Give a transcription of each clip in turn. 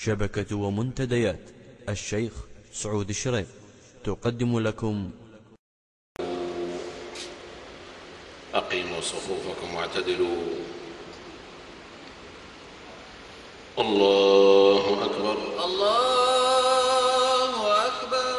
شبكة ومنتديات. الشيخ سعود الشريف. تقدم لكم. أقيموا صفوفكم واعتدلوا. الله أكبر. الله أكبر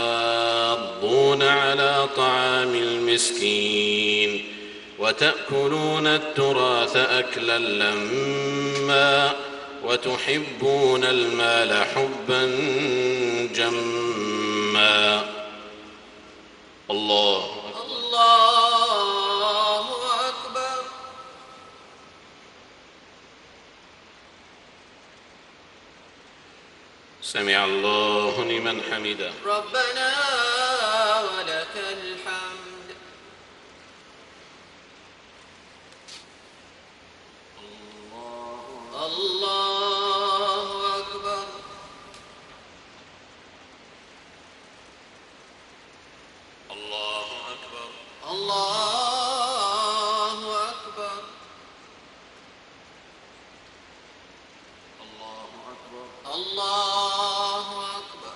تحاضون على طعام المسكين وتأكلون التراث أكلا لما وتحبون المال حبا جما. الله أكبر الله أكبر. سمع الله لمن حمده. ربنا ولك الحمد الله أكبر الله أكبر الله أكبر الله أكبر الله أكبر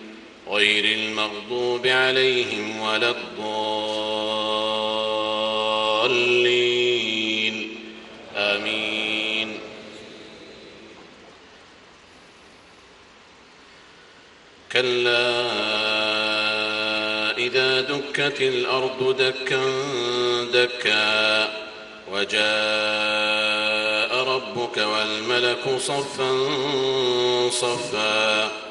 غير المغضوب عليهم ولا الضالين. آمين. كلا إذا دكت الأرض دكا دكا وجاء ربك والملك صفا صفا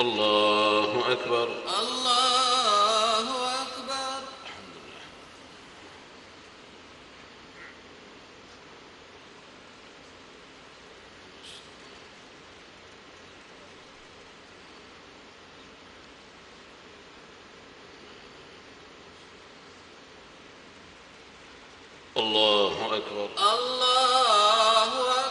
الله أكبر. الله أكبر. الله أكبر. الله أكبر